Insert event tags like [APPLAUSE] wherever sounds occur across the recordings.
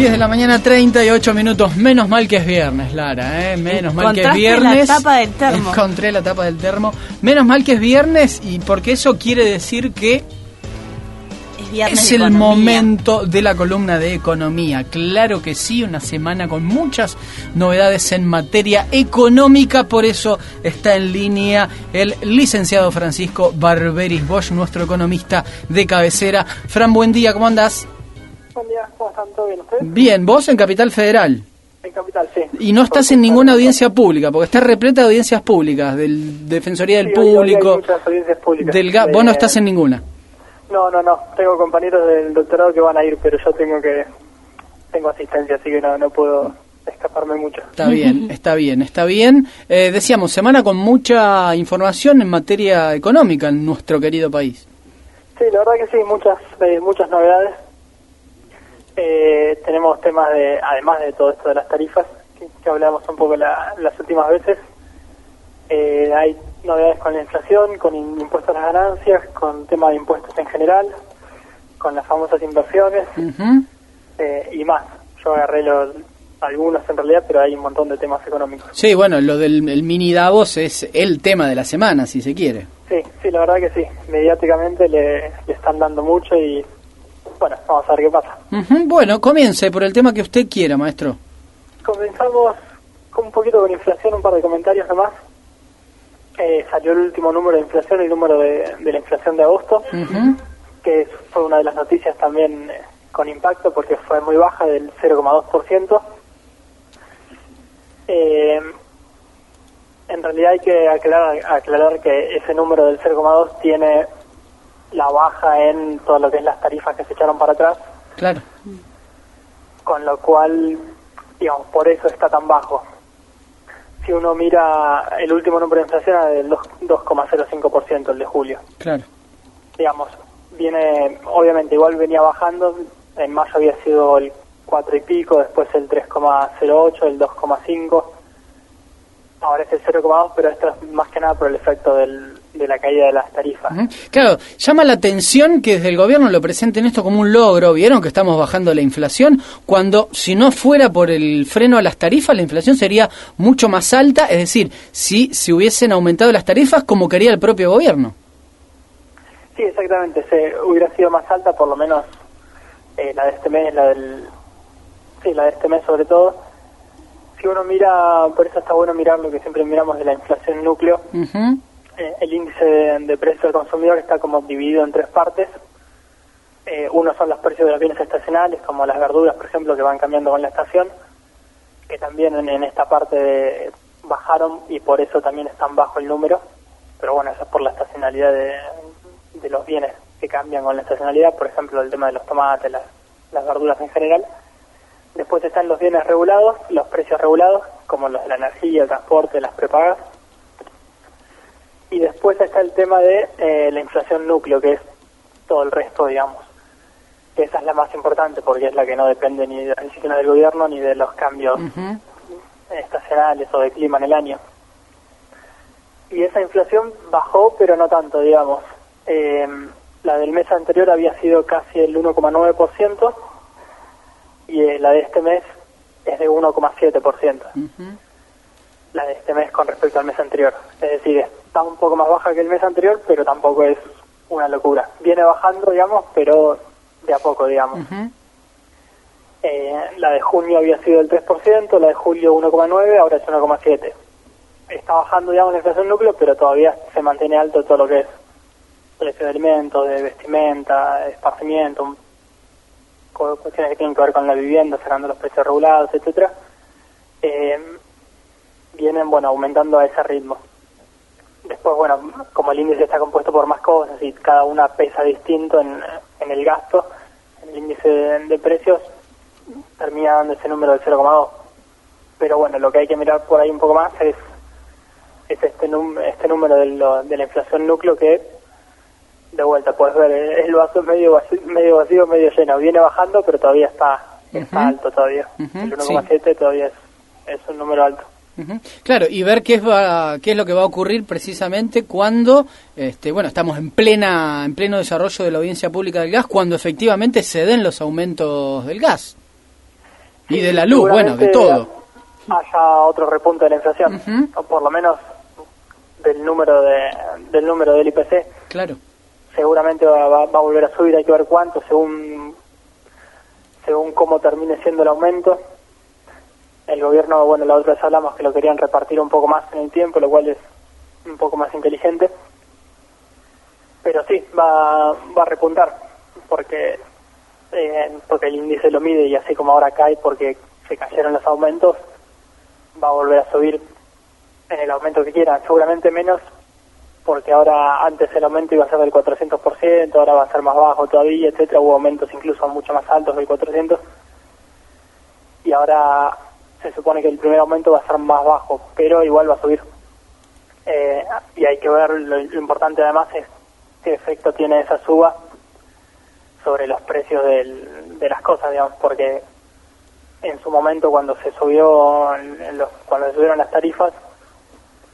10 de la mañana, 38 minutos. Menos mal que es viernes, Lara, ¿eh? Menos mal que es viernes. la tapa del termo. Encontré la tapa del termo. Menos mal que es viernes y porque eso quiere decir que Es, viernes es de el economía. momento de la columna de economía. Claro que sí, una semana con muchas novedades en materia económica, por eso está en línea el licenciado Francisco Barberis Bosch, nuestro economista de cabecera. Fran, buen día, ¿cómo andás? Buen día, ¿cómo están? ¿Todo bien ustedes? Bien, vos en Capital Federal. En Capital, sí. Y no estás en ninguna audiencia pública, porque está repleta de audiencias públicas, del Defensoría del Sí, hoy- hoy hay Público, muchas audiencias públicas. del GA- Vos no Eh, estás en ninguna. No, no, no. Tengo compañeros del doctorado que van a ir, pero yo tengo que... Tengo asistencia, así que no, no puedo escaparme mucho. Está bien, [LAUGHS] está bien, está bien. Eh, decíamos, semana con mucha información en materia económica en nuestro querido país. Sí, la verdad que sí, muchas eh, muchas novedades. Eh, tenemos temas de, además de todo esto de las tarifas, que, que hablamos un poco la- las últimas veces, eh, hay novedades con la inflación, con in- impuestos a las ganancias, con tema de impuestos en general, con las famosas inversiones eh, y más. Yo agarré los, algunos en realidad, pero hay un montón de temas económicos. Sí, bueno, lo del el mini Davos es el tema de la semana, si se quiere. Sí, sí, la verdad que sí. Mediáticamente le, le están dando mucho y bueno, vamos a ver qué pasa. Ujú, Bueno, comience por el tema que usted quiera, maestro. Comenzamos con un poquito con inflación, un par de comentarios nomás. Eh, salió el último número de inflación, el número de, de la inflación de agosto, que fue una de las noticias también eh, con impacto porque fue muy baja, del 0,2%. Eh, en realidad hay que aclarar, aclarar que ese número del 0,2 tiene la baja en todo lo que es las tarifas que se echaron para atrás Claro. con lo cual, digamos, por eso está tan bajo. Si uno mira el último número de inflación era del 2 2,05%, el de julio. Claro. Digamos, viene, obviamente igual venía bajando, en mayo había sido el 4 y pico, después el 3,08, el 2,5, ahora es el 0,2, pero esto es más que nada por el efecto del, de la caída de las tarifas. Claro, llama la atención que desde el gobierno lo presenten esto como un logro. Vieron que estamos bajando la inflación, cuando si no fuera por el freno a las tarifas, la inflación sería mucho más alta. Es decir, si se hubiesen aumentado las tarifas como quería el propio gobierno. Sí, exactamente. Se hubiera sido más alta, por lo menos eh, la de este mes, la del. Sí, la de este mes sobre todo. Si uno mira, por eso está bueno mirar lo que siempre miramos de la inflación núcleo, Ujú. Eh, el índice de, de precio del consumidor está como dividido en tres partes. Eh, uno son los precios de los bienes estacionales, como las verduras, por ejemplo, que van cambiando con la estación, que también en, en esta parte de- bajaron y por eso también es tan bajo el número. Pero bueno, eso es por la estacionalidad de, de los bienes que cambian con la estacionalidad, por ejemplo, el tema de los tomates, las, las verduras en general. Después están los bienes regulados, los precios regulados, como los de la energía, el transporte, las prepagas. Y después está el tema de eh, la inflación núcleo, que es todo el resto, digamos. Que esa es la más importante porque es la que no depende ni de la decisión del gobierno ni de los cambios estacionales o de clima en el año. Y esa inflación bajó, pero no tanto, digamos. Eh, la del mes anterior había sido casi el 1,9% y eh, la de este mes es de 1,7%. Ujú. La de este mes con respecto al mes anterior. Es decir, está un poco más baja que el mes anterior, pero tampoco es una locura. Viene bajando, digamos, pero de a poco, digamos. Eh, la de junio había sido el 3%, la de julio 1,9%, ahora es 1,7%. Está bajando, digamos, la inflación núcleo, pero todavía se mantiene alto todo lo que es precio de alimentos, de vestimenta, de esparcimiento, cuestiones que tienen que ver con la vivienda, sacando los precios regulados, etcétera. Eh, vienen, bueno, aumentando a ese ritmo. Después, bueno, como el índice está compuesto por más cosas y cada una pesa distinto en, en el gasto, el índice de, de precios termina dando ese número del 0,2. Pero bueno, lo que hay que mirar por ahí un poco más es, es este, num- este número de, lo- de la inflación núcleo que, de vuelta, puedes ver, el vaso medio vacío, medio, vacío, medio lleno. Viene bajando, pero todavía está, está Ujú. alto todavía. Ujú, el 1,7 todavía es, es un número alto. Claro, y ver qué es, va- qué es lo que va a ocurrir precisamente cuando, este, bueno, estamos en plena, en pleno desarrollo de la audiencia pública del gas, cuando efectivamente se den los aumentos del gas. Y de la luz, bueno, de todo. Haya otro repunte de la inflación, o por lo menos del número de, del número del IPC. Claro. Seguramente va, va- va a volver a subir, hay que ver cuánto, según según cómo termine siendo el aumento. El gobierno, bueno, la otra vez hablamos que lo querían repartir un poco más en el tiempo, lo cual es un poco más inteligente. Pero sí, va, va a repuntar, porque eh, porque el índice lo mide y así como ahora cae porque se cayeron los aumentos, va a volver a subir en el aumento que quieran, seguramente menos porque ahora antes el aumento iba a ser del 400%, ahora va a ser más bajo todavía, etcétera, hubo aumentos incluso mucho más altos del 400 y ahora se supone que el primer aumento va a ser más bajo, pero igual va a subir. Eh, y hay que ver, lo, lo importante además es qué efecto tiene esa suba sobre los precios del- de las cosas, digamos, porque en su momento cuando se subió, los- cuando se subieron las tarifas,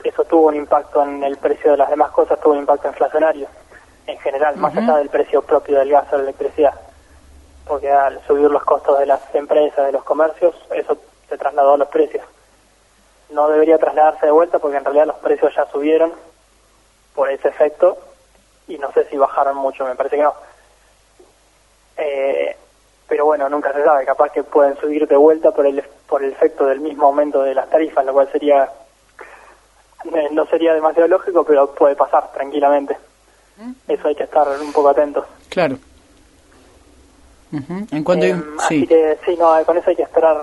eso tuvo un impacto en el precio de las demás cosas, tuvo un impacto inflacionario en general, más allá del precio propio del gas o de la electricidad. Porque al subir los costos de las empresas, de los comercios, eso se trasladó a los precios. No debería trasladarse de vuelta porque en realidad los precios ya subieron por ese efecto y no sé si bajaron mucho, me parece que no. Eh, pero bueno, nunca se sabe, capaz que pueden subir de vuelta por el, por el efecto del mismo aumento de las tarifas, lo cual sería eh, no sería demasiado lógico, pero puede pasar tranquilamente. Eso hay que estar un poco atentos. Claro. En cuanto Eh, sí. Así que sí, no, con eso hay que esperar,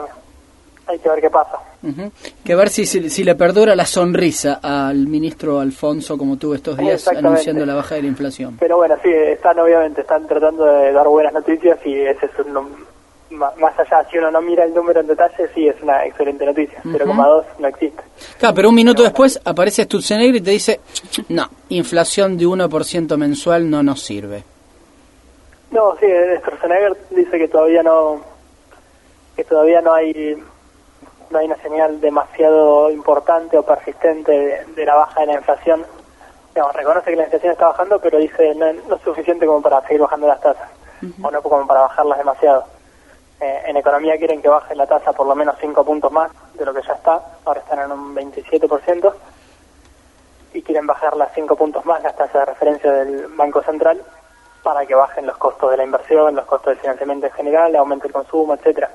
hay que ver qué pasa. Ujú. Que ver si, si, si le perdura la sonrisa al ministro Alfonso, como tuvo estos días anunciando la baja de la inflación. Pero bueno, sí, están obviamente, están tratando de dar buenas noticias y ese es un, más allá, si uno no mira el número en detalle, sí es una excelente noticia. Ujú. 0,2 no existe. Claro, pero un minuto después aparece Stutzenegger y te dice, no, inflación de 1% mensual no nos sirve. No, sí, Sturzenegger dice que todavía no que todavía no hay no hay una señal demasiado importante o persistente de, de la baja de la inflación. Digamos, reconoce que la inflación está bajando, pero dice no, no es suficiente como para seguir bajando las tasas, o no como para bajarlas demasiado. Eh, en economía quieren que baje la tasa por lo menos 5 puntos más de lo que ya está, ahora están en un 27%, y quieren bajar las 5 puntos más las tasas de referencia del Banco Central para que bajen los costos de la inversión, los costos del financiamiento en general, aumente el consumo, etcétera.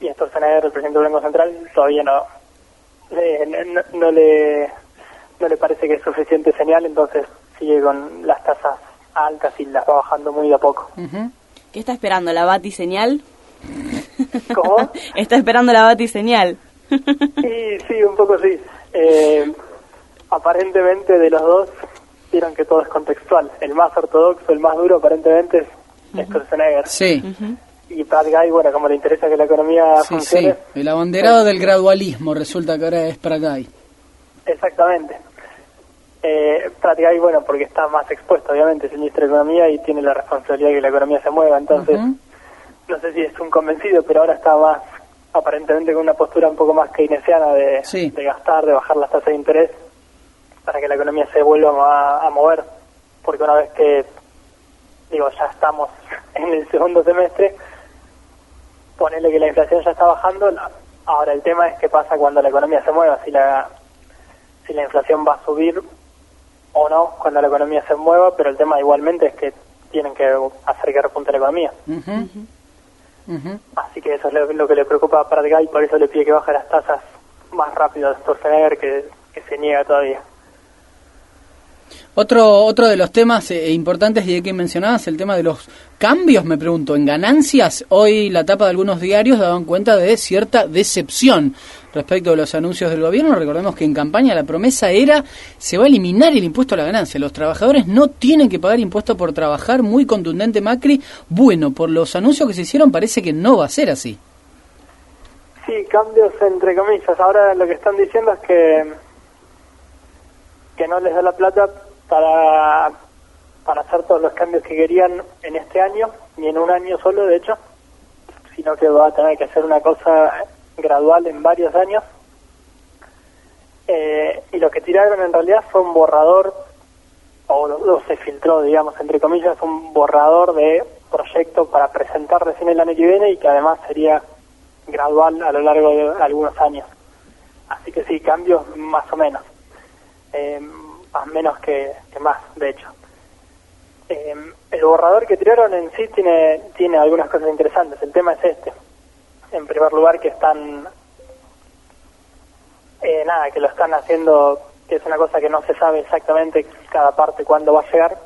Y esto el presidente del Banco Central, todavía no, eh, no, no le no le parece que es suficiente señal, entonces sigue con las tasas altas y las va bajando muy de a poco. ¿Qué está esperando? ¿La batiseñal? ¿Cómo? [LAUGHS] está esperando la batiseñal. [LAUGHS] Sí, sí, un poco sí. Eh, aparentemente de los dos, vieron que todo es contextual. El más ortodoxo, el más duro, aparentemente es Sturzenegger. Sí, Y Pat Guy, bueno, como le interesa que la economía sí, sí. funcione, El abanderado del gradualismo resulta que ahora es Pratay. exactamente. Eh, Pat Guy, bueno, porque está más expuesto, obviamente, es el ministro de Economía y tiene la responsabilidad de que la economía se mueva. Entonces, no sé si es un convencido, pero ahora está más, aparentemente, con una postura un poco más keynesiana de, Sí. de gastar, de bajar las tasas de interés para que la economía se vuelva a, a mover. Porque una vez que, digo, ya estamos [LAUGHS] en el segundo semestre, ponerle que la inflación ya está bajando, la- ahora el tema es qué pasa cuando la economía se mueva, si la, si la inflación va a subir o no cuando la economía se mueva, pero el tema igualmente es que tienen que hacer que repunte la economía. Ujú. Así que eso es lo, lo que le preocupa a Prat Guy, por eso le pide que baje las tasas más rápido a Sturzenegger, que, que se niega todavía. Otro, otro de los temas eh, importantes y que mencionabas, el tema de los cambios, me pregunto, en ganancias. Hoy la tapa de algunos diarios daban cuenta de cierta decepción respecto de los anuncios del gobierno. Recordemos que en campaña la promesa era se va a eliminar el impuesto a la ganancia. Los trabajadores no tienen que pagar impuesto por trabajar. Muy contundente Macri. Bueno, por los anuncios que se hicieron parece que no va a ser así. Sí, cambios entre comillas. Ahora lo que están diciendo es que que no les da la plata para para hacer todos los cambios que querían en este año, ni en un año solo, de hecho, sino que va a tener que hacer una cosa gradual en varios años. Eh, y lo que tiraron en realidad fue un borrador, o, se filtró, digamos, entre comillas, un borrador de proyecto para presentar recién el año que viene y que además sería gradual a lo largo de algunos años. Así que sí, cambios más o menos. Eh, más menos que, más, de hecho. Eh, el borrador que tiraron en sí tiene, tiene algunas cosas interesantes. El tema es este. En primer lugar, que están. Eh, nada, que lo están haciendo, que es una cosa que no se sabe exactamente cada parte cuándo va a llegar.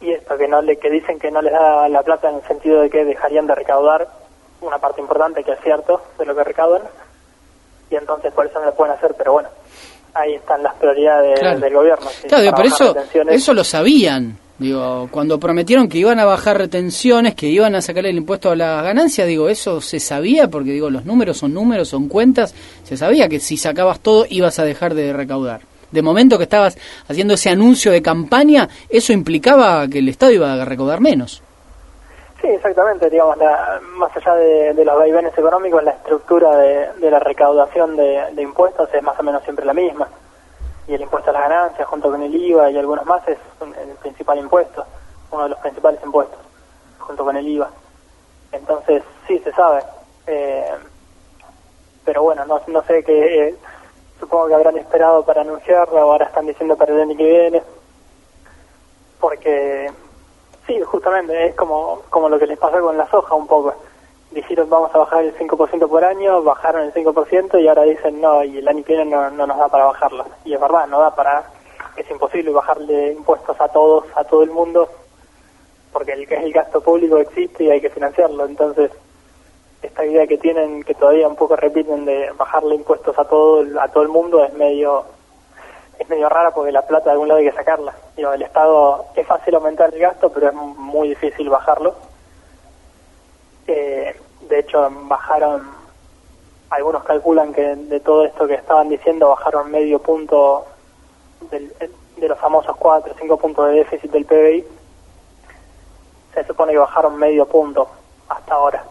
Y esto, que, no le, que dicen que no les da la plata en el sentido de que dejarían de recaudar una parte importante, que es cierto, de lo que recaudan. Y entonces por eso no lo pueden hacer, pero bueno ahí están las prioridades del gobierno. Claro, pero eso, eso lo sabían. Digo, cuando prometieron que iban a bajar retenciones, que iban a sacar el impuesto a la ganancia, digo, eso se sabía, porque digo, los números son números, son cuentas, se sabía que si sacabas todo ibas a dejar de recaudar. De momento que estabas haciendo ese anuncio de campaña, eso implicaba que el Estado iba a recaudar menos. Sí, exactamente, digamos, más allá de, los vaivenes económicos, la estructura de, la recaudación de, impuestos es más o menos siempre la misma. Y el impuesto a las ganancias, junto con el IVA y algunos más, es el principal impuesto, uno de los principales impuestos, junto con el IVA. Entonces, sí, se sabe. Eh, pero bueno, no, no sé qué, eh, supongo que habrán esperado para anunciarlo, ahora están diciendo para el año que viene, porque justamente, es como, como lo que les pasó con la soja un poco. Dijeron vamos a bajar el 5% por año, bajaron el 5% y ahora dicen no, y el año que viene no, no nos da para bajarlo. Y es verdad, no da para, es imposible bajarle impuestos a todos, a todo el mundo, porque el el gasto público existe y hay que financiarlo. Entonces, esta idea que tienen, que todavía un poco repiten de bajarle impuestos a todo, a todo el mundo, es medio es medio rara porque la plata de algún lado hay que sacarla. Digo, el Estado es fácil aumentar el gasto, pero es muy difícil bajarlo. Eh, de hecho, bajaron, algunos calculan que de todo esto que estaban diciendo, bajaron medio punto de los famosos 4 o 5 puntos de déficit del PBI. Se supone que bajaron medio punto hasta ahora,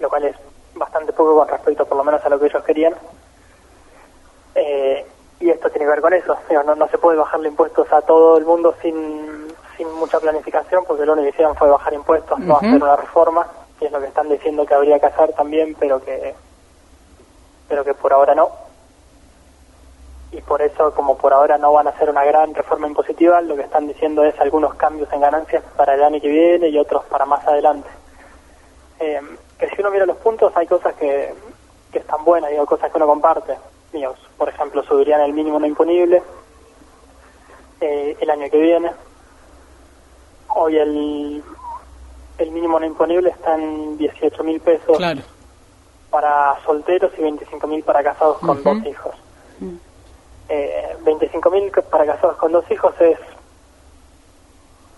lo cual es bastante poco con respecto por lo menos a lo que ellos querían. Eh, y esto tiene que ver con eso. No, no se puede bajarle impuestos a todo el mundo sin, sin mucha planificación, porque lo único que hicieron fue bajar impuestos, no hacer una reforma, que es lo que están diciendo que habría que hacer también, pero que, pero que por ahora no. Y por eso, como por ahora no van a hacer una gran reforma impositiva, lo que están diciendo es algunos cambios en ganancias para el año que viene y otros para más adelante. Eh, que si uno mira los puntos, hay cosas que, que están buenas, digo, cosas que uno comparte por ejemplo, subirían el mínimo no imponible eh, el año que viene. Hoy el, el mínimo no imponible está en 18 mil pesos para solteros y 25 mil para casados con dos hijos. Eh, 25 mil para casados con dos hijos es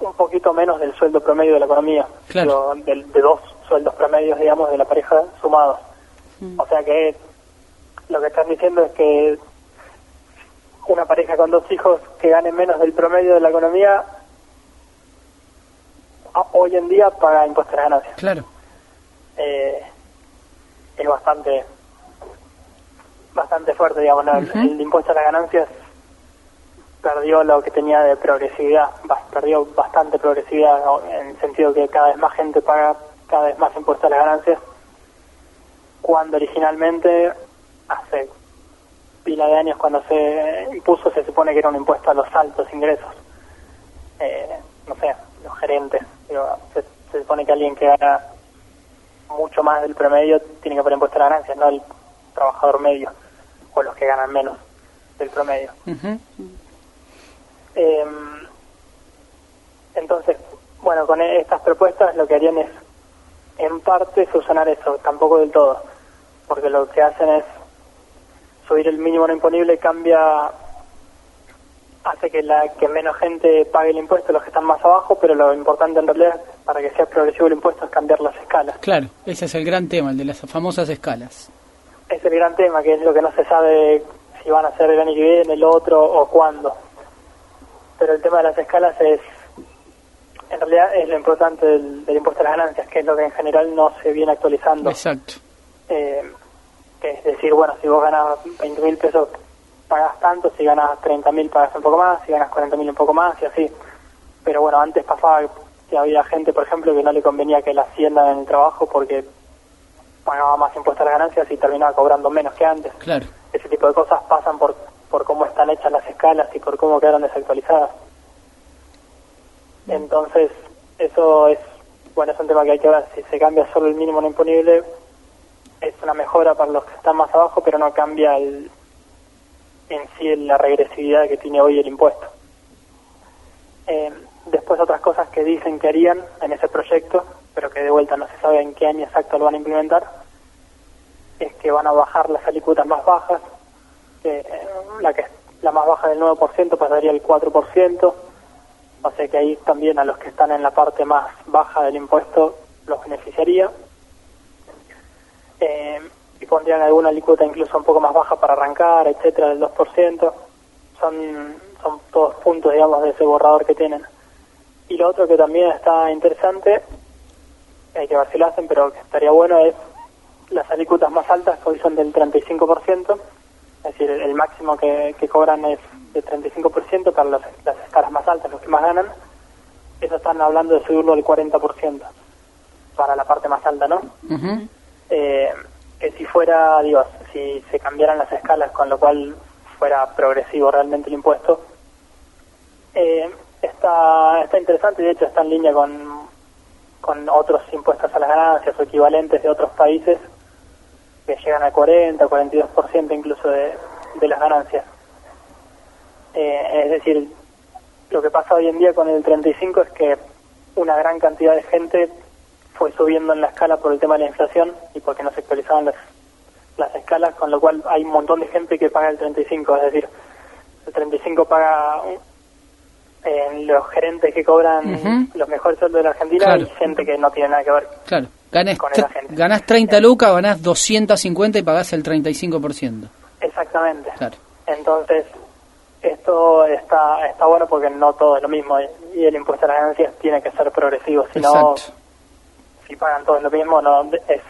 un poquito menos del sueldo promedio de la economía, de, dos sueldos promedios, digamos, de la pareja sumados. O sea que lo que están diciendo es que una pareja con dos hijos que gane menos del promedio de la economía hoy en día paga impuestos a ganancias. Claro. Eh, es bastante bastante fuerte, digamos, el, impuesto a las ganancias perdió lo que tenía de progresividad, perdió bastante progresividad en el sentido que cada vez más gente paga cada vez más impuestos a las ganancias, cuando originalmente hace pila de años cuando se impuso se supone que era un impuesto a los altos ingresos. Eh, no sé, los gerentes. se, supone que alguien que gana mucho más del promedio tiene que poner impuesto a la ganancia, no el trabajador medio o los que ganan menos del promedio. Em, entonces, bueno, con estas propuestas lo que harían es, en parte, subsanar eso, tampoco del todo, porque lo que hacen es subir el mínimo no imponible cambia hace que la que menos gente pague el impuesto los que están más abajo pero lo importante en realidad para que sea progresivo el impuesto es cambiar las escalas. Claro ese es el gran tema el de las famosas escalas. Es el gran tema que es lo que no se sabe si van a ser el año que viene el otro o cuándo. Pero el tema de las escalas es en realidad es lo importante del, impuesto a las ganancias que es lo que en general no se viene actualizando. Exacto. Eh, que es decir, bueno, si vos ganas 20 mil pesos, pagas tanto, si ganas 30 mil, pagas un poco más, si ganas 40 mil, un poco más, y así. Pero bueno, antes pasaba que había gente, por ejemplo, que no le convenía que la hacienda en el trabajo porque pagaba más impuestos a las ganancias y terminaba cobrando menos que antes. Claro. Ese tipo de cosas pasan por, por cómo están hechas las escalas y por cómo quedaron desactualizadas. Entonces, eso es, bueno, es un tema que hay que ver. Si se cambia solo el mínimo no imponible, es una mejora para los que están más abajo, pero no cambia el, en sí la regresividad que tiene hoy el impuesto. Eh, después otras cosas que dicen que harían en ese proyecto, pero que de vuelta no se sabe en qué año exacto lo van a implementar, es que van a bajar las alícuotas más bajas, eh, la que la más baja del 9% pasaría al 4%, o sea que ahí también a los que están en la parte más baja del impuesto los beneficiaría. Eh, y pondrían alguna alícuota incluso un poco más baja para arrancar, etcétera, del 2%. Son, son todos puntos, digamos, de ese borrador que tienen. Y lo otro que también está interesante, hay que ver si lo hacen, pero que estaría bueno es las alícuotas más altas, que hoy son del 35%, es decir, el, máximo que, cobran es del 35% para las, las escalas más altas, los que más ganan. Eso están hablando de subirlo al 40% para la parte más alta, ¿no? Eh, que si fuera, digo, si se cambiaran las escalas, con lo cual fuera progresivo realmente el impuesto, eh, está, está interesante y de hecho está en línea con, con otros impuestos a las ganancias o equivalentes de otros países que llegan al 40 o 42% incluso de, de las ganancias. Eh, es decir, lo que pasa hoy en día con el 35 es que una gran cantidad de gente fue subiendo en la escala por el tema de la inflación y porque no se actualizaban las, las escalas, con lo cual hay un montón de gente que paga el 35, es decir, el 35 paga eh, los gerentes que cobran los mejores sueldos de la Argentina y gente que no tiene nada que ver claro. con esa gente. Ganás 30 lucas, ganás 250 y pagás el 35%. Exactamente. Claro. Entonces, esto está está bueno porque no todo es lo mismo y el impuesto a las ganancias tiene que ser progresivo, si no si pagan todos lo mismo, no es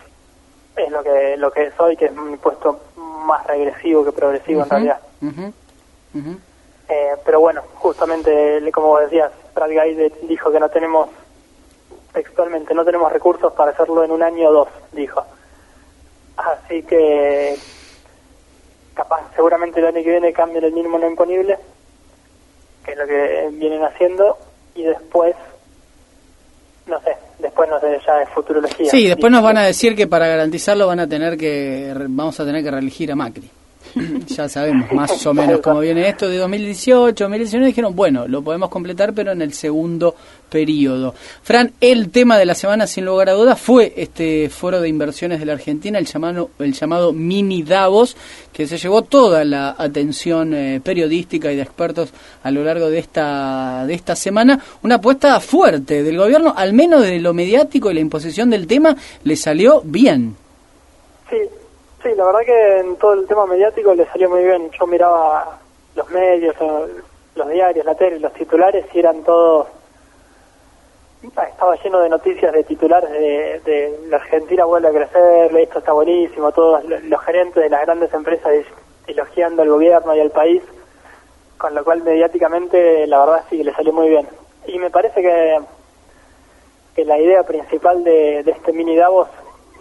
es lo que lo que es hoy, que es un impuesto más regresivo que progresivo en realidad. Eh, pero bueno, justamente, como vos decías, Brad Guy dijo que no tenemos, textualmente, no tenemos recursos para hacerlo en un año o dos, dijo. Así que, capaz, seguramente el año que viene cambien el mínimo no imponible, que es lo que vienen haciendo, y después no sé, después no sé, ya es futurología. Sí, después nos van a decir que para garantizarlo van a tener que, vamos a tener que reelegir a Macri. [LAUGHS] ya sabemos más o menos cómo viene esto de 2018, 2019, dijeron, bueno, lo podemos completar, pero en el segundo periodo. Fran, el tema de la semana, sin lugar a dudas, fue este foro de inversiones de la Argentina, el llamado, el llamado Mini Davos, que se llevó toda la atención eh, periodística y de expertos a lo largo de esta, de esta semana. Una apuesta fuerte del gobierno, al menos de lo mediático y la imposición del tema, le salió bien. Sí, Sí, la verdad que en todo el tema mediático le salió muy bien. Yo miraba los medios, los diarios, la tele, los titulares y eran todos... Estaba lleno de noticias de titulares de, la Argentina vuelve a crecer, esto está buenísimo, todos los gerentes de las grandes empresas elogiando al gobierno y al país, con lo cual mediáticamente la verdad sí que le salió muy bien. Y me parece que, que la idea principal de, de este mini Davos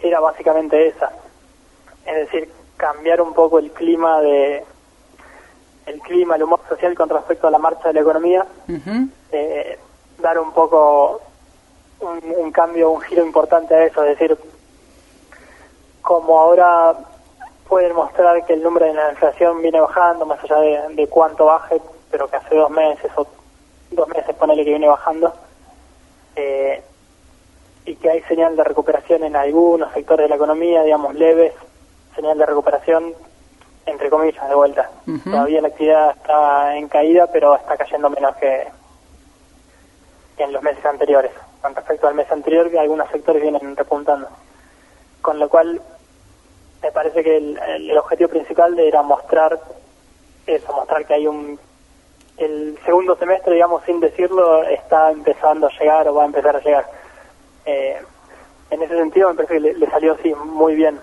era básicamente esa, es decir, cambiar un poco el clima de el clima, el humor social con respecto a la marcha de la economía, eh, dar un poco un, cambio, un giro importante a eso, es decir, como ahora pueden mostrar que el número de la inflación viene bajando, más allá de, cuánto baje, pero que hace dos meses o dos meses ponele que viene bajando, eh, y que hay señal de recuperación en algunos sectores de la economía, digamos, leves, señal de recuperación, entre comillas, de vuelta. Todavía la actividad está en caída, pero está cayendo menos que, en los meses anteriores. Con respecto al mes anterior, que algunos sectores vienen repuntando. Con lo cual, me parece que el, objetivo principal era mostrar eso, mostrar que hay un... El segundo semestre, digamos, sin decirlo, está empezando a llegar o va a empezar a llegar. Eh, en ese sentido, me parece que le, le salió así muy bien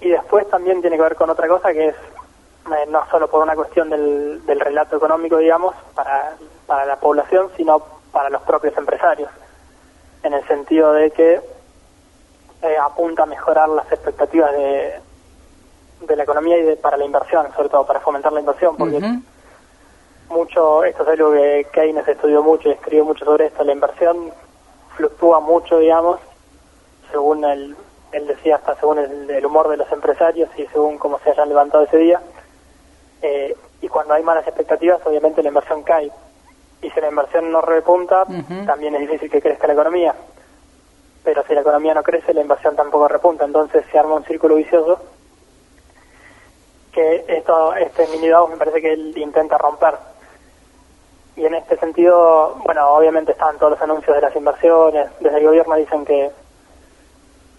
y después también tiene que ver con otra cosa que es eh, no solo por una cuestión del, del relato económico, digamos, para, para la población, sino para los propios empresarios, en el sentido de que eh, apunta a mejorar las expectativas de, de la economía y de, para la inversión, sobre todo para fomentar la inversión, porque mucho, esto es algo que Keynes estudió mucho y escribió mucho sobre esto, la inversión fluctúa mucho, digamos, según el, él decía hasta según el, el humor de los empresarios y según cómo se hayan levantado ese día. Eh, y cuando hay malas expectativas, obviamente la inversión cae. Y si la inversión no repunta, también es difícil que crezca la economía. Pero si la economía no crece, la inversión tampoco repunta. Entonces se arma un círculo vicioso que esto, este mini Davos me parece que él intenta romper. Y en este sentido, bueno, obviamente están todos los anuncios de las inversiones. Desde el gobierno dicen que,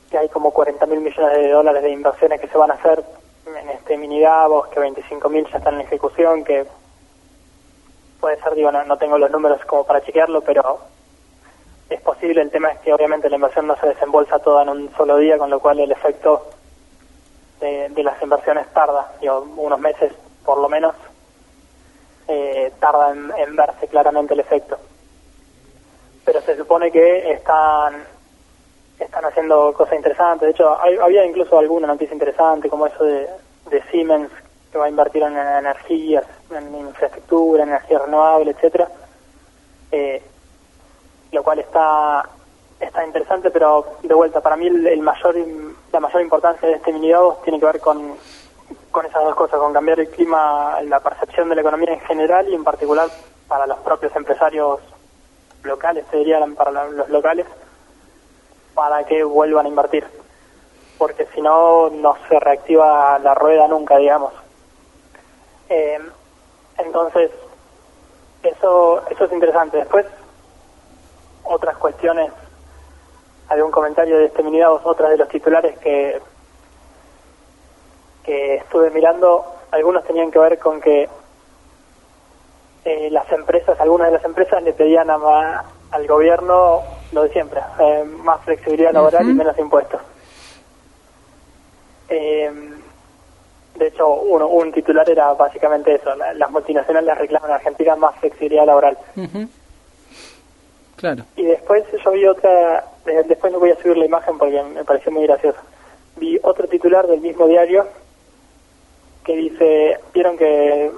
que hay como 40 mil millones de dólares de inversiones que se van a hacer en este mini Davos, que 25 mil ya están en ejecución, que puede ser, digo, no, no tengo los números como para chequearlo, pero es posible. El tema es que obviamente la inversión no se desembolsa toda en un solo día, con lo cual el efecto de, de las inversiones tarda, digo, unos meses por lo menos, eh, tarda en, verse claramente el efecto. Pero se supone que están están haciendo cosas interesantes. De hecho, hay- había incluso alguna noticia interesante, como eso de, de Siemens, que va a invertir en, energías, en infraestructura, en energía renovable, etcétera. Eh, lo cual está está interesante, pero de vuelta, para mí el, el mayor la mayor importancia de este mini tiene que ver con, con esas dos cosas, con cambiar el clima, la percepción de la economía en general y en particular para los propios empresarios locales, te diría, para los locales, para que vuelvan a invertir. Porque si no, no se reactiva la rueda nunca, digamos. Eh, entonces, eso, eso es interesante. Después, otras cuestiones, había un comentario de este mini Davos, otras de los titulares que, que estuve mirando, algunos tenían que ver con que eh, las empresas, algunas de las empresas le pedían a ma- al gobierno lo de siempre, eh, más flexibilidad laboral y menos impuestos. Eh, de hecho, uno, un titular era básicamente eso, la- las multinacionales reclaman a Argentina más flexibilidad laboral. Claro. Y después yo vi otra, eh, después no voy a subir la imagen porque me pareció muy gracioso. Vi otro titular del mismo diario que dice, vieron que,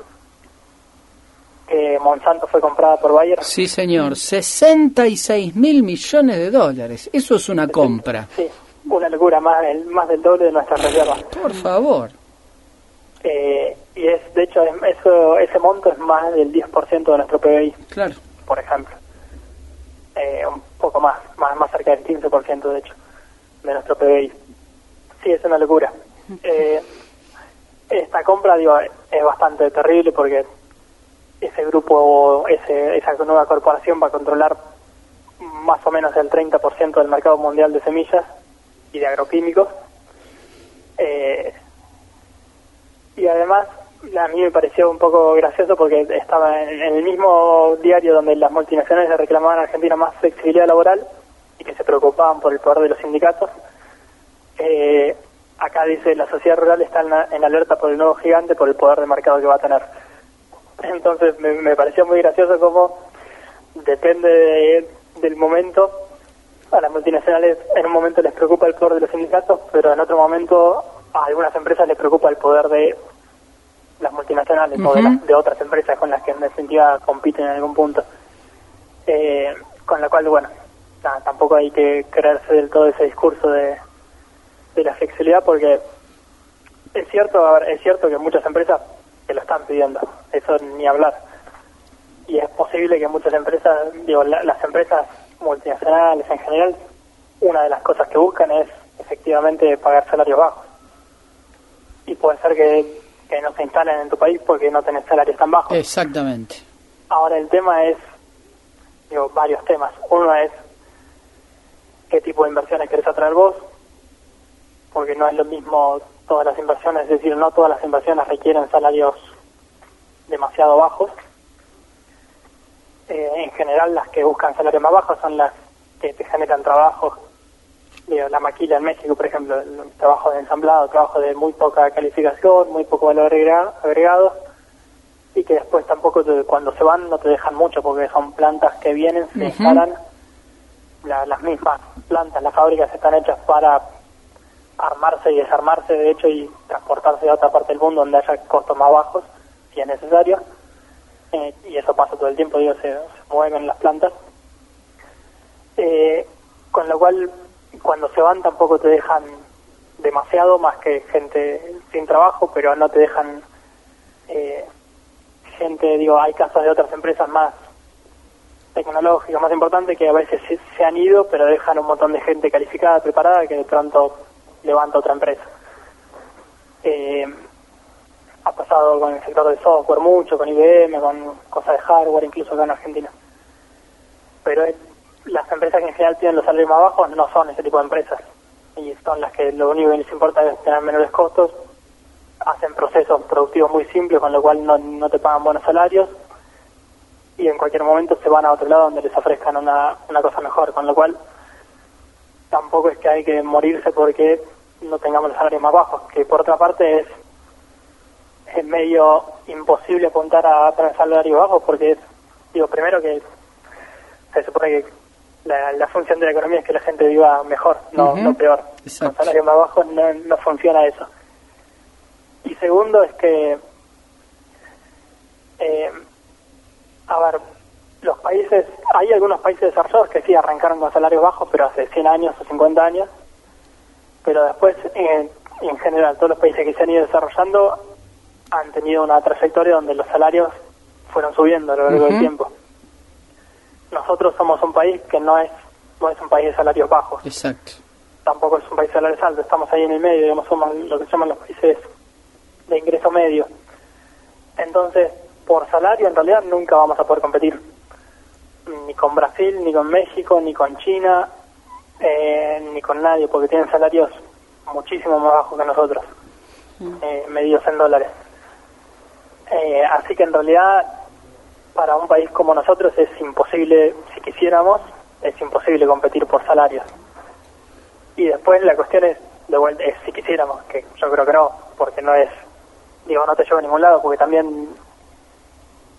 que Monsanto fue comprada por Bayer. Sí, señor. 66 mil millones de dólares. Eso es una compra. Sí, una locura, más, del- más del doble de nuestras reservas. Por favor. Eh, y es, de hecho, es- eso, ese monto es más del 10% de nuestro PBI, Claro. por ejemplo. Eh, un poco más, más, más cerca del 15% de hecho, de nuestro PBI. Sí, es una locura. Eh, esta compra, digo, es bastante terrible porque ese grupo, ese, esa nueva corporación va a controlar más o menos el 30% del mercado mundial de semillas y de agroquímicos. Eh, y además, a mí me pareció un poco gracioso porque estaba en, el mismo diario donde las multinacionales le reclamaban a Argentina más flexibilidad laboral y que se preocupaban por el poder de los sindicatos. Eh, acá dice la sociedad rural está en, en alerta por el nuevo gigante, por el poder de mercado que va a tener. Entonces me, me pareció muy gracioso cómo depende de- del momento. A las multinacionales en un momento les preocupa el poder de los sindicatos, pero en otro momento a algunas empresas les preocupa el poder de las multinacionales o de, las- de otras empresas con las que en definitiva compiten en algún punto. Eh, con lo cual, bueno, tampoco hay que creerse del todo ese discurso de, de la flexibilidad porque es cierto, a ver, es cierto que muchas empresas que lo están pidiendo, eso ni hablar. Y es posible que muchas empresas, digo, la- las empresas multinacionales en general, una de las cosas que buscan es efectivamente pagar salarios bajos. Y puede ser que, que no se instalen en tu país porque no tenés salarios tan bajos. Exactamente. Ahora el tema es, digo, varios temas. Uno es qué tipo de inversiones querés atraer vos, porque no es lo mismo todas las inversiones, es decir, no todas las inversiones requieren salarios demasiado bajos. Eh, en general las que buscan salarios más bajos son las que te generan trabajo. Digo, la maquila en México, por ejemplo, el trabajo de ensamblado, trabajo de muy poca calificación, muy poco valor agrega- agregado, y que después tampoco te- cuando se van no te dejan mucho porque son plantas que vienen, se instalan, la- las mismas plantas, las fábricas están hechas para armarse y desarmarse de hecho y transportarse a otra parte del mundo donde haya costos más bajos si es necesario. Eh, y eso pasa todo el tiempo, digo, se, se mueven las plantas. Eh, con lo cual, cuando se van tampoco te dejan demasiado, más que gente sin trabajo, pero no te dejan eh, gente, digo, hay casos de otras empresas más tecnológicas, más importantes, que a veces se, se han ido, pero dejan un montón de gente calificada, preparada, que de pronto levanta otra empresa. Eh, ha pasado con el sector del software mucho, con IBM, con cosas de hardware, incluso acá en Argentina. Pero es- las empresas que en general tienen los salarios más bajos no son ese tipo de empresas. Y son las que lo único que les importa es tener menores costos, hacen procesos productivos muy simples, con lo cual no, no te pagan buenos salarios y en cualquier momento se van a otro lado donde les ofrezcan una, una cosa mejor, con lo cual tampoco es que hay que morirse porque no tengamos los salarios más bajos, que por otra parte es es medio imposible apuntar a tener salarios bajos porque es, digo, primero que se supone que la, la función de la economía es que la gente viva mejor, no, no peor. Exacto. Con salarios más bajos no, no funciona eso. Y segundo es que, eh, a ver, los países, hay algunos países desarrollados que sí arrancaron con salarios bajos, pero hace 100 años o 50 años, pero después, en, en general, todos los países que se han ido desarrollando han tenido una trayectoria donde los salarios fueron subiendo a lo largo del tiempo. Nosotros somos un país que no es no es un país de salarios bajos, Exacto. tampoco es un país de salarios altos, estamos ahí en el medio, digamos, somos lo que se llaman los países de ingreso medio. Entonces, por salario en realidad nunca vamos a poder competir, ni con Brasil, ni con México, ni con China, eh, ni con nadie, porque tienen salarios muchísimo más bajos que nosotros, eh, medidos en dólares. Eh, así que en realidad para un país como nosotros es imposible, si quisiéramos, es imposible competir por salarios. Y después la cuestión es, de vuelta, es si quisiéramos, que yo creo que no, porque no es, digo, no te lleva a ningún lado, porque también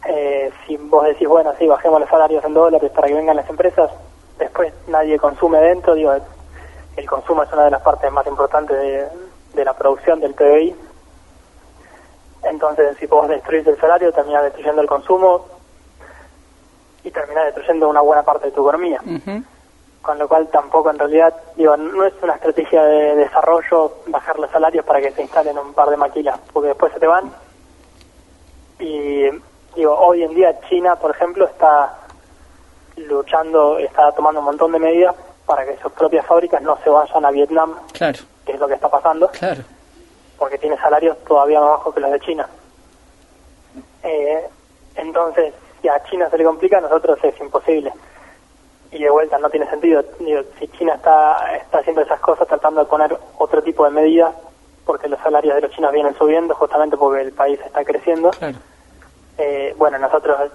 eh, si vos decís, bueno, sí, bajemos los salarios en dólares para que vengan las empresas, después nadie consume dentro, digo, el consumo es una de las partes más importantes de, de la producción del PBI. Entonces, si vos destruís el salario, terminás destruyendo el consumo y terminás destruyendo una buena parte de tu economía con lo cual tampoco en realidad, digo, no es una estrategia de desarrollo bajar los salarios para que se instalen un par de maquilas, porque después se te van. Y digo, hoy en día China, por ejemplo, está luchando, está tomando un montón de medidas para que sus propias fábricas no se vayan a Vietnam, Claro, que es lo que está pasando, claro. porque tiene salarios todavía más bajos que los de China. Eh, entonces, si a China se le complica, a nosotros es imposible. Y de vuelta, no tiene sentido. Digo, si China está, está haciendo esas cosas tratando de poner otro tipo de medidas, porque los salarios de los chinos vienen subiendo, justamente porque el país está creciendo, Claro. eh, bueno, nosotros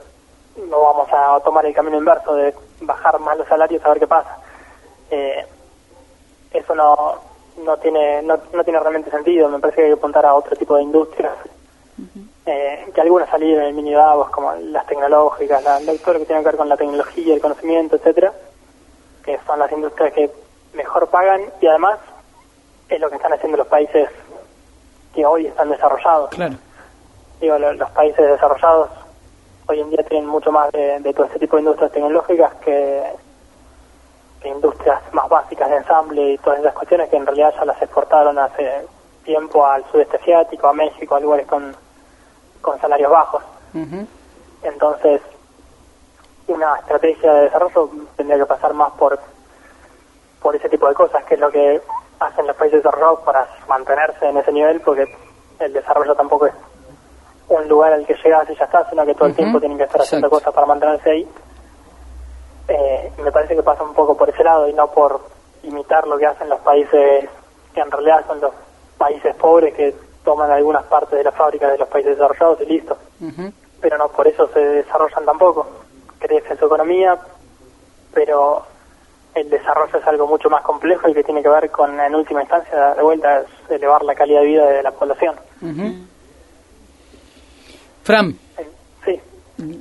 no vamos a tomar el camino inverso de bajar más los salarios a ver qué pasa. Eh, eso no no tiene no, no tiene realmente sentido. Me parece que hay que apuntar a otro tipo de industrias. Eh, que algunas salieron en el mini Davos, como las tecnológicas, la, la- todo lo que tiene que ver con la tecnología, el conocimiento, etcétera, que son las industrias que mejor pagan y además es lo que están haciendo los países que hoy están desarrollados Claro. digo, lo- los países desarrollados hoy en día tienen mucho más de, de todo este tipo de industrias tecnológicas que, que industrias más básicas de ensamble y todas esas cuestiones que en realidad ya las exportaron hace tiempo al sudeste asiático, a México, a lugares con, con salarios bajos. Entonces, una estrategia de desarrollo tendría que pasar más por, por ese tipo de cosas, que es lo que hacen los países desarrollados para mantenerse en ese nivel, porque el desarrollo tampoco es un lugar al que llegas y ya está, sino que todo el tiempo tienen que estar haciendo exacto. cosas para mantenerse ahí. Eh, me parece que pasa un poco por ese lado y no por imitar lo que hacen los países que en realidad son los países pobres que toman algunas partes de las fábricas de los países desarrollados y listo pero no por eso se desarrollan tampoco. Crece su economía, pero el desarrollo es algo mucho más complejo y que tiene que ver con, en última instancia, de vuelta, es elevar la calidad de vida de la población. Ujú. Fran,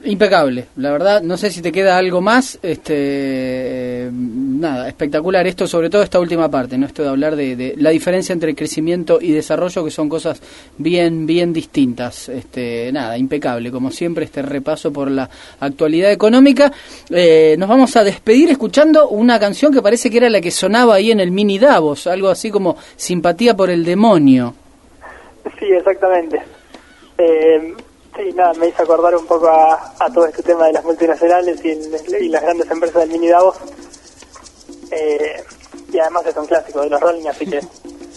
Impecable, la verdad. No sé si te queda algo más. Este, nada, espectacular. Esto, sobre todo esta última parte, no esto de hablar de, de, la diferencia entre crecimiento y desarrollo, que son cosas bien, bien distintas. Este, nada, impecable, como siempre, este repaso por la actualidad económica. Eh, nos vamos a despedir escuchando una canción que parece que era la que sonaba ahí en el mini Davos, algo así como Simpatía por el demonio. Sí, exactamente. Eh, Sí, nada, me hizo acordar un poco a, todo este tema de las multinacionales y, las grandes empresas del mini Davos. Eh, y además es un clásico de los Rolling, así que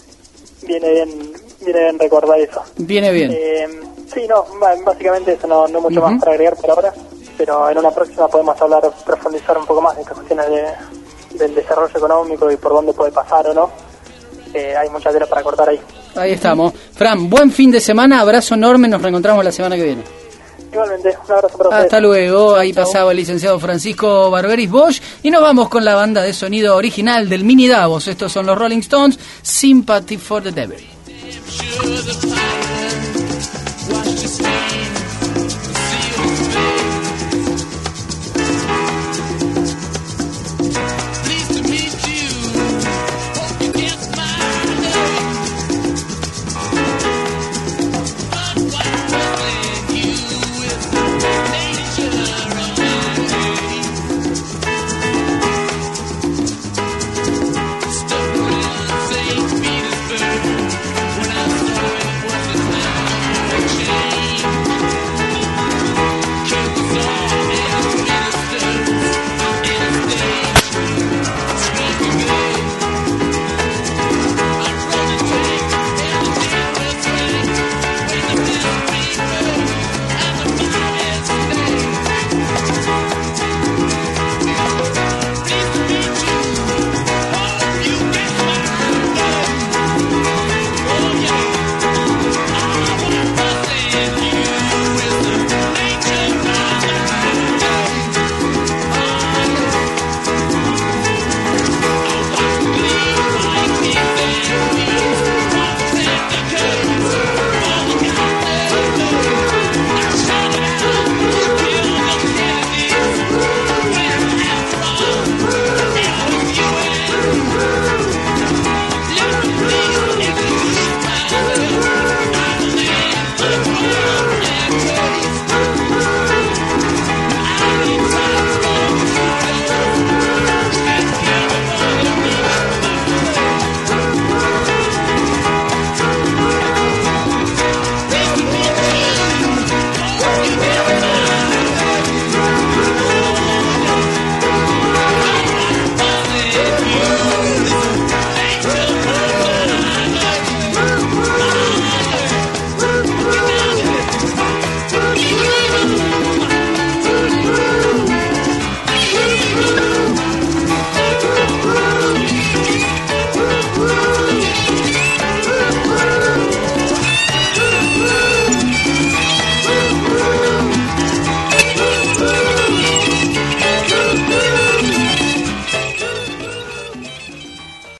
[LAUGHS] viene bien, viene bien recordar eso. Viene bien. Eh, sí, no, básicamente eso, no, no mucho más para agregar por ahora, pero en una próxima podemos hablar, profundizar un poco más de estas cuestiones de, del desarrollo económico y por dónde puede pasar o no. Eh, hay mucha tela para cortar ahí. Ahí estamos. Fran, buen fin de semana, abrazo enorme, nos reencontramos la semana que viene. Igualmente, un abrazo para ustedes. Hasta luego, ahí pasaba el licenciado Francisco Barberis Bosch y nos vamos con la banda de sonido original del Mini Davos. Estos son los Rolling Stones, Sympathy for the Devil.